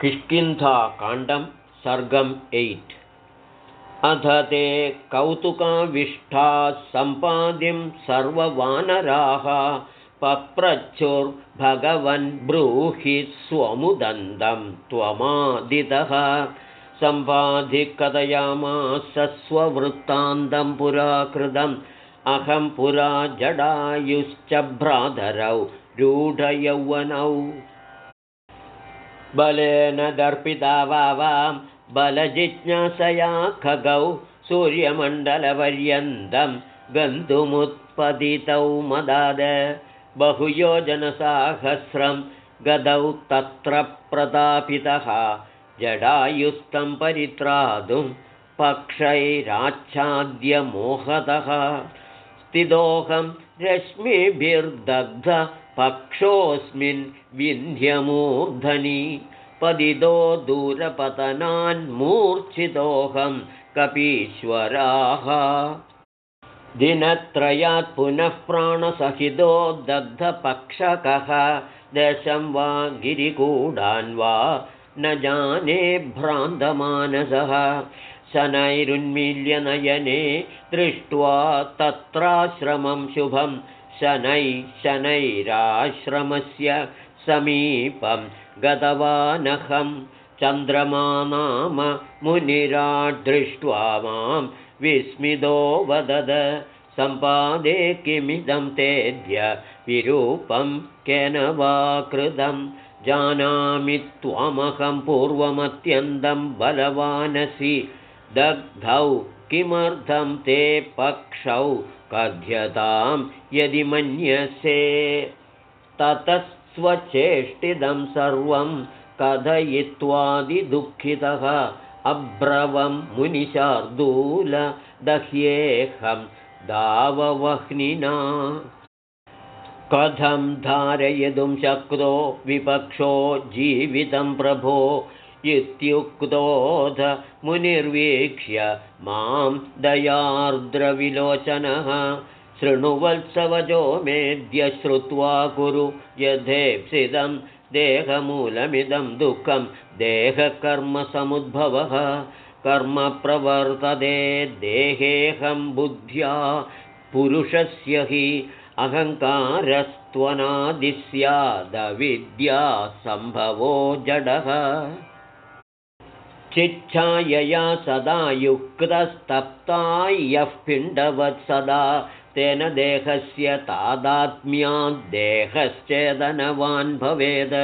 किष्किन्धाकाण्डं सर्गम् eight अथ ते कौतुकाविष्ठाः सम्पादिं सर्ववानराः पप्रच्छुर्भगवन् ब्रूहि स्वमुदन्तं त्वमादितः। सम्पाधिकथयामास स्ववृत्तान्तं पुराकृतम् अहं पुरा जडायुश्च भ्रातरौ रूढयौवनौ बलेन दर्पिता वावां बलजिज्ञासया खगौ सूर्यमण्डलपर्यन्तं गन्तुमुत्पतितौ मदाद। बहुयोजनसाहस्रं गदौ तत्र प्रतापितः। जडायुस्तं परित्रातुं पक्षैराच्छाद्यमोहतः स्थितोऽहं रश्मिभिर्दग्ध पक्षोऽस्मिन् विन्ध्यमूर्धनि पदितो दूरपतनान्मूर्च्छितोऽहं कपीश्वराः। दिनत्रयात् पुनः प्राणसहितो दग्धपक्षकः दशं वा गिरिकूडान् वा न जाने भ्रान्तमानसः। शनैरुन्मील्यनयने दृष्ट्वा तत्राश्रमं शुभं शनैः शनैराश्रमस्य समीपं गतवानहं। चन्द्रमा नाम मुनिराड्दृष्ट्वा मां विस्मितो वदद। सम्पादे किमिदं तेद्य विरूपं केन वा कृतं। जानामि त्वमहं पूर्वमत्यन्तं बलवानसि दग्धौ किमर्थं ते पक्षौ कथ्यतां यदि मन्यसे? ततः स्वचेष्टितं सर्वं कथयित्वादिदुःखितः अब्रवं मुनिशार्दूलदह्येऽहं दाववह्निना। कथं धारयितुं शक्तो विपक्षो जीवितं प्रभो इत्युक्तोऽध मुनिर्वीक्ष्य मां दयार्द्रविलोचनः। शृणुवत्सवजो मेद्य श्रुत्वा कुरु यथेप्सितं देहमूलमिदं दुःखं देहकर्मसमुद्भवः। कर्म प्रवर्तते देहेऽहं बुद्ध्या पुरुषस्य हि अहङ्कारस्त्वनादिस्यादविद्या सम्भवो जडः चिच्छायया सदा युक्तस्तप्ता यः पिण्डवत् सदा तेन देहस्य तादात्म्याद्देहश्चेदनवान् भवेद्।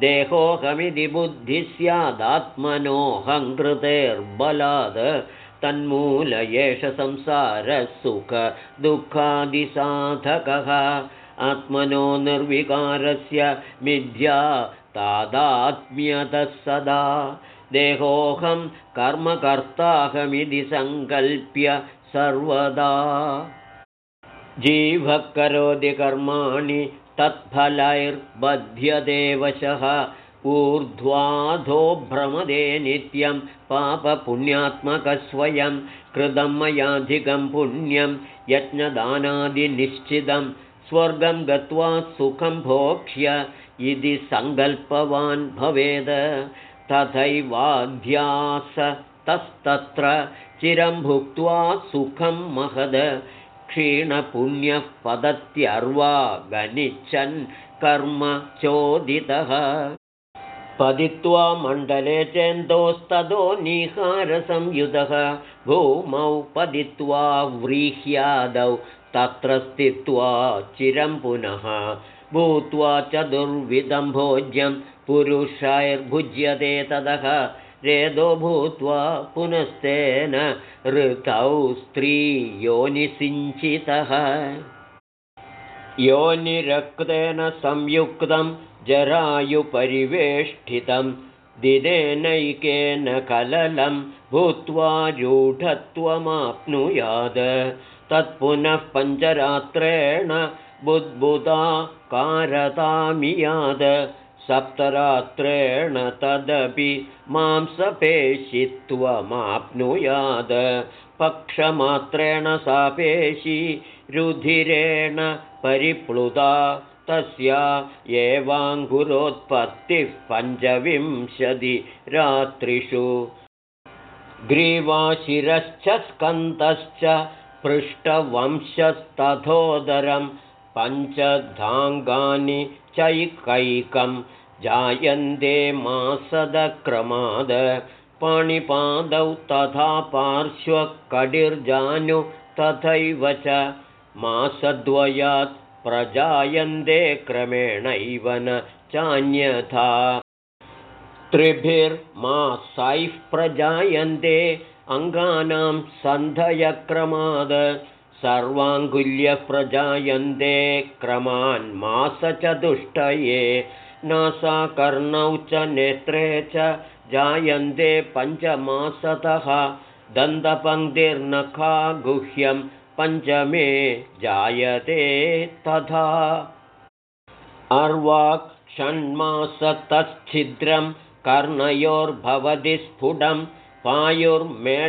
देहोऽहमिति बुद्धिः स्यादात्मनोऽहं कृतेर्बलाद् तन्मूल एष संसारसुखदुःखादिसाधकः आत्मनो निर्विकारस्य मिथ्या तादात्म्यतः सदा देहोऽहं कर्मकर्ताहमिति सङ्कल्प्य सर्वदा। जीवः करोति कर्माणि तत्फलैर्बध्यदेवशः। ऊर्ध्वाधो भ्रमदे नित्यं पापपुण्यात्मकस्वयं कृतं मयाधिकं पुण्यं यज्ञदानादिनिश्चितं स्वर्गं गत्वा सुखं भोक्ष्य इति सङ्कल्पवान् भवेद तथैवाध्यास तस्तत्र चिरं भुक्त्वा सुखं महद क्षीणपुण्यः पदत्यर्वा गनिच्छन् कर्म चोदितः। पदित्वा मण्डले चेन्दोस्ततो निहारसंयुतः भूमौ पदित्वा व्रीह्यादौ तत्र स्थित्वा चिरं पुनः भूत्वा चतुर्विधं भोज्यं पुरुषैर्भुज्यते ततः रेदो भूत्वा पुनस्तेन ऋतौ स्त्रीयोनिसिञ्चितः योनिरक्तेन संयुक्तं जरायुपरिवेष्टितं दिनेनैकेन कललं भूत्वा रूढत्वमाप्नुयाद। तत्पुनः पञ्चरात्रेण बुद्बुदा कारतामियाद सप्तरात्रेण तदपि मांसपेशित्वमाप्नुयाद। पक्षमात्रेण सा पेशी रुधिरेण परिप्लुता। तस्या एवाङ्गुरोत्पत्तिः पञ्चविंशतिरात्रिषु ग्रीवाशिरश्च स्कन्तश्च पृष्ठवंशस्तथोदरं पञ्चधाङ्गानि चैकैकं जायन्ते मासदक्रमाद पाणिपादौ तथा पार्श्वकडिर्जानु तथैव च मासद्वयात् प्रजायन्ते क्रमेणैव न चान्यथा। त्रिभिर्मासैः प्रजायन्ते अङ्गानां सन्धयक्रमाद सर्वाङ्गुल्यः प्रजायन्ते क्रमान् मासचतुष्टये नासाकर्णौ च नेत्रे च जायन्ते पञ्चमासतः दन्तपङ्क्तिर्नखा गुह्यं पञ्चमे जायते तथा। अर्वाक् षण्मासतश्छिद्रं कर्णयोर्भवति स्फुटं पायुर्मेढ्रमुपस्थं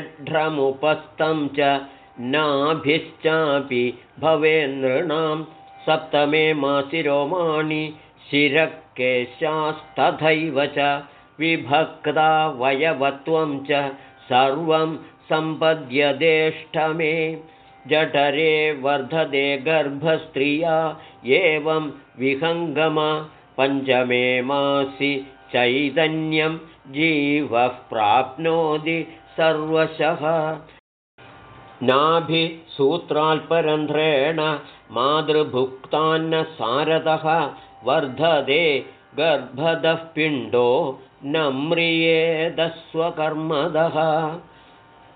च नाभिश्चापि भवेन्नृणां सप्तमे मासिरोमाणि शिरकेशास्तथैव च विभक्ता वयवत्वं च सर्वं सम्पद्यदेष्टमे। जठरे वर्धते गर्भस्त्रिया एवं विहङ्गम। पञ्चमे मासि चैतन्यं जीवः प्राप्नोति सर्वशः नाभिसूत्राल्परन्ध्रेण मातृभुक्तान्नसारदः वर्धते गर्भदः पिण्डो न म्रियेदस्वकर्मदः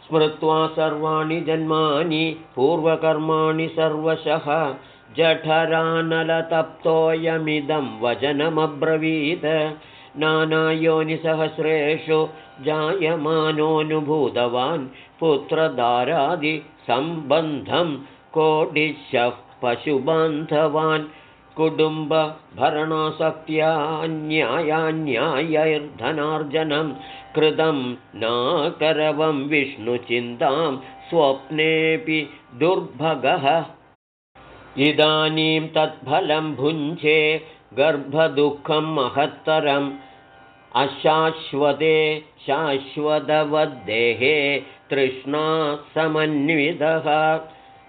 स्मृत्वा सर्वाणि जन्मानि पूर्वकर्माणि सर्वशः। जठरानलतप्तोऽयमिदं वचनमब्रवीत् नानायोनिसहस्रेषु जायमानोऽनुभूतवान् पुत्रदारादिसम्बन्धं कोटिशः पशुबान्धवान् कुटुम्बभरणासक्त्या न्यायान्यायैर्धनार्जनं कृतं नाकरवं विष्णुचिन्तां स्वप्नेऽपि दुर्भगः। इदानीं तत्फलं भुञ्जे गर्भदुःखं महत्तरम्। अशाश्वते शाश्वतवद्देहे तृष्णा समन्वितः।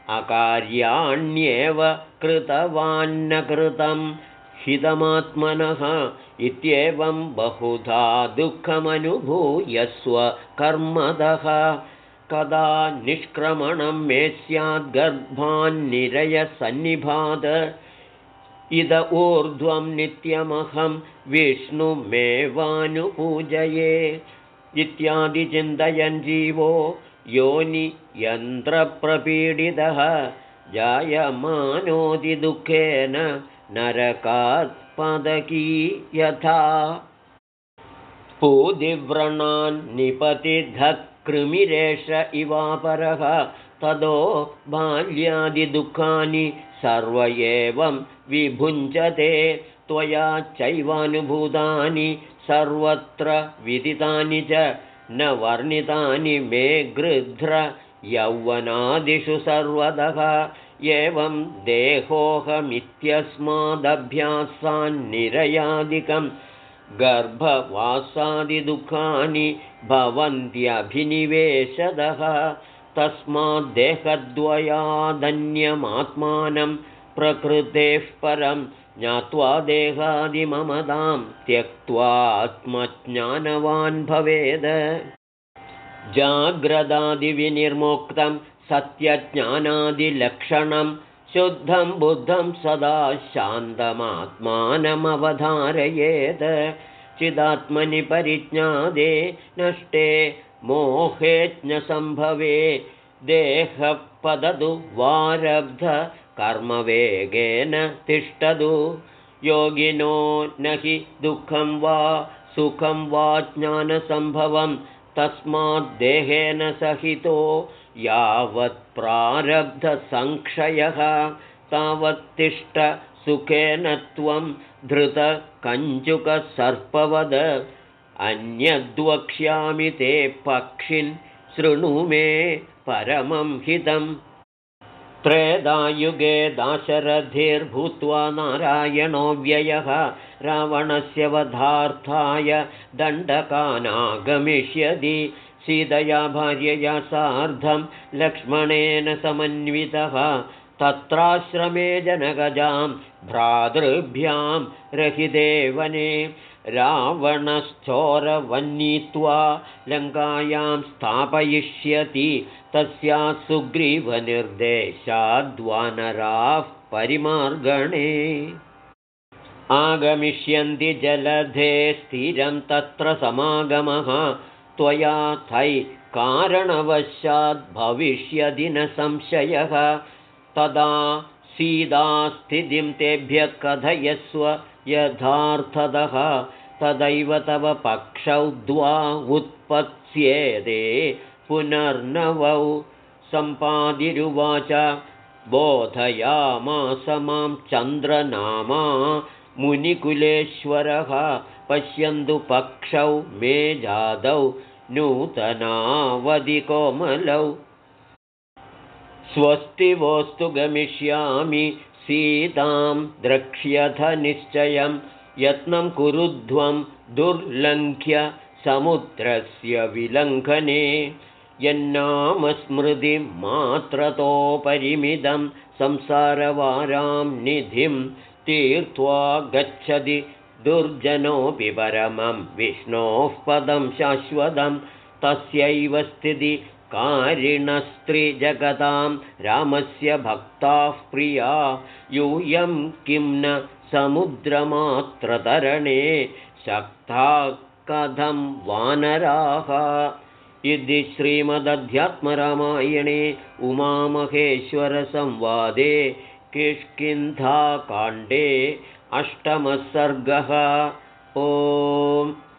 अकार्याण्येव कृतवान्न कृतं हितमात्मनः इत्येवं बहुधा दुःखमनुभूयस्व कर्मदः। कदा निष्क्रमणं मे स्याद्गर्भान्निरयसन्निभाद इद ऊर्ध्वं नित्यमहं विष्णुमेवानुपूजये। इत्यादिचिन्तयन् जीवो योनि यन्त्रप्रपीडितः जायमानोदिदुःखेन नरकात्पदकी यथा। पूदिव्रणान्निपतिधकृमिरेष इवापरः तदो बाल्यादिदुःखानि सर्व एवं विभुञ्जते त्वया चैवानुभूतानि सर्वत्र विदितानि च न वर्णितानि मे गृध्र यौवनादिषु सर्वतः एवं देहोऽहमित्यस्मादभ्यासान्निरयादिकं गर्भवासादिदुःखानि भवन्त्यभिनिवेशदः तस्माद्देहद्वयादन्यमात्मानं प्रकृतेः परं ज्ञात्वा देहादिममदां त्यक्त्वात्मज्ञानवान् भवेद। जाग्रदादिविनिर्मुक्तं सत्यज्ञानादिलक्षणं शुद्धं बुद्धं सदा शान्तमात्मानमवधारयेत्। चिदात्मनि परिज्ञादे नष्टे मोहेज्ञसम्भवे देहपदतु वारब्ध कर्मवेगेन तिष्ठतु। योगिनो न हि दुःखं वा सुखं वा ज्ञानसम्भवं तस्माद्देहेन सहितो यावत्प्रारब्धसंक्षयः तावत्तिष्ठ सुखेन त्वं धृतकञ्चुकसर्पवद अन्यद्वक्ष्यामि ते पक्षिन् शृणु मे परमं हितम्। त्रेदायुगे दाशरथिर्भूत्वा नारायणो व्ययः रावणस्य वधार्थाय दण्डकानागमिष्यति। सीतया भार्यया सार्धं लक्ष्मणेन समन्वितः। तत्राश्रमे जनगजां भ्रातृभ्यां रहिदेवने रावणश्चोरवन्नीत्वा लङ्कायां स्थापयिष्यति तस्या सुग्रीवनिर्देशाद्वानराः परिमार्गणे। आगमिष्यन्ति जलधे स्थिरं तत्र समागमः। त्वया थै कारणवशाद्भविष्यदि न संशयः। तदा सीदास्थितिं तेभ्यः कथयस्व यथार्थतः तदैव तव पक्षौ द्वा उत्पत्स्येते पुनर्नवौ सम्पादिरुवाच। बोधयामास मां चन्द्रनामा मुनिकुलेश्वरः पश्यन्तु पक्षौ मे जादौ नूतनावधिकोमलौ स्वस्ति वोस्तु गमिष्यामि सीतां द्रक्ष्यथ निश्चयं यत्नं कुरुध्वं दुर्लङ्घ्य समुद्रस्य विलङ्घने। यन्नामस्मृतिमात्रतोपरिमिदं संसारवारां निधिं तीर्त्वा गच्छति दुर्जनोऽपि परमं विष्णोः पदं शाश्वतं तस्यैव स्थिति कारिणस्त्रिजगतां रामस्य भक्ताः प्रिया। यूयं किं न समुद्रमात्रतरणे शक्ता कथं वानराः। इति श्रीमदध्यात्मरामायणे उमामहेश्वरसंवादे किष्किन्धाकाण्डे अष्टमः सर्गः। ओम्